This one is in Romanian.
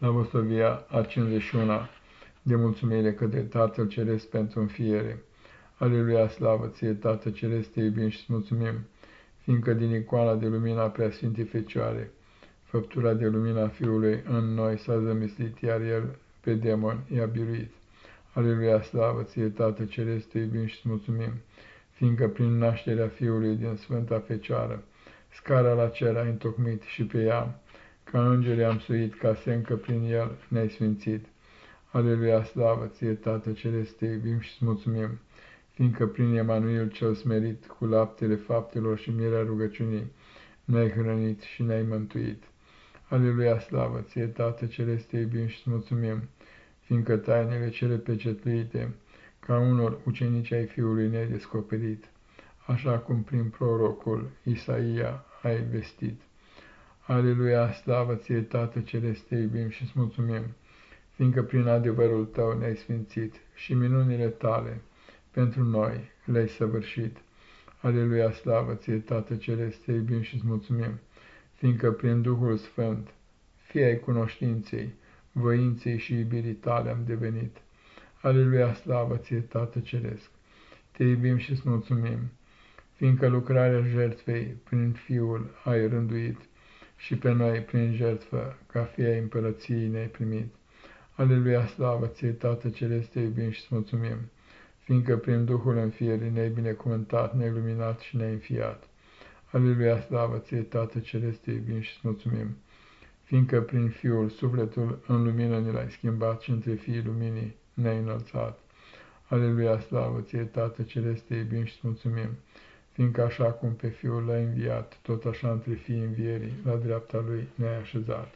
Slavosovia a 51-a de mulțumire către Tatăl Ceresc pentru înfiere. Aleluia, slavă ție, Tată Ceresc, te iubim și mulțumim, fiindcă din icoana de lumina Preasfintei Fecioare, făptura de lumina Fiului în noi s-a zămislit, iar El pe demon i-a biruit. Aleluia, slavă ție, Tată Ceresc, te iubim și mulțumim, fiindcă prin nașterea Fiului din Sfânta Fecioară, scara la cer a întocmit și pe ea, ca îngeri am suit, ca sencă prin el ne-ai sfințit. Aleluia, slavă ție, Tată Celeste, te iubim și mulțumim, fiindcă prin Emanuel cel smerit, cu laptele faptelor și mirea rugăciunii, ne-ai hrănit și ne-ai mântuit. Aleluia, slavă ție, Tată Celeste, te iubim și mulțumim, fiindcă tainele cele pecetluite, ca unor ucenici ai Fiului ne-ai descoperit, așa cum prin prorocul Isaia ai vestit. Aleluia, slavă ție, Tată Celeste, te iubim și îți mulțumim, fiindcă prin adevărul tău ne-ai sfințit și minunile tale pentru noi le-ai săvârșit. Aleluia, slavă ție, Tată Celeste, te iubim și îți mulțumim, fiindcă prin Duhul Sfânt, fie ai cunoștinței, voinței și iubirii tale am devenit. Aleluia, slavă ție, Tată Ceresc, te iubim și îți mulțumim, fiindcă lucrarea jertfei prin Fiul ai rânduit și pe noi prin jertfă, ca fie ai împărăției ne-ai primit. Aleluia, slavă ție, Tată Celeste, iubim și-ți mulțumim, fiindcă prin Duhul înfierii ne-ai binecuvântat, ne-ai luminat și ne-ai înfiat. Aleluia, slavă ție, Tată Celeste, iubim și-ți mulțumim, fiindcă prin Fiul sufletul în lumină ne l-ai schimbat și între fiii luminii ne-ai înălțat. Aleluia, slavă ție, Tată Celeste, iubim și-ți mulțumim, fiindcă așa cum pe Fiul l-a înviat, tot așa între fii învierii, la dreapta Lui ne-ai așezat.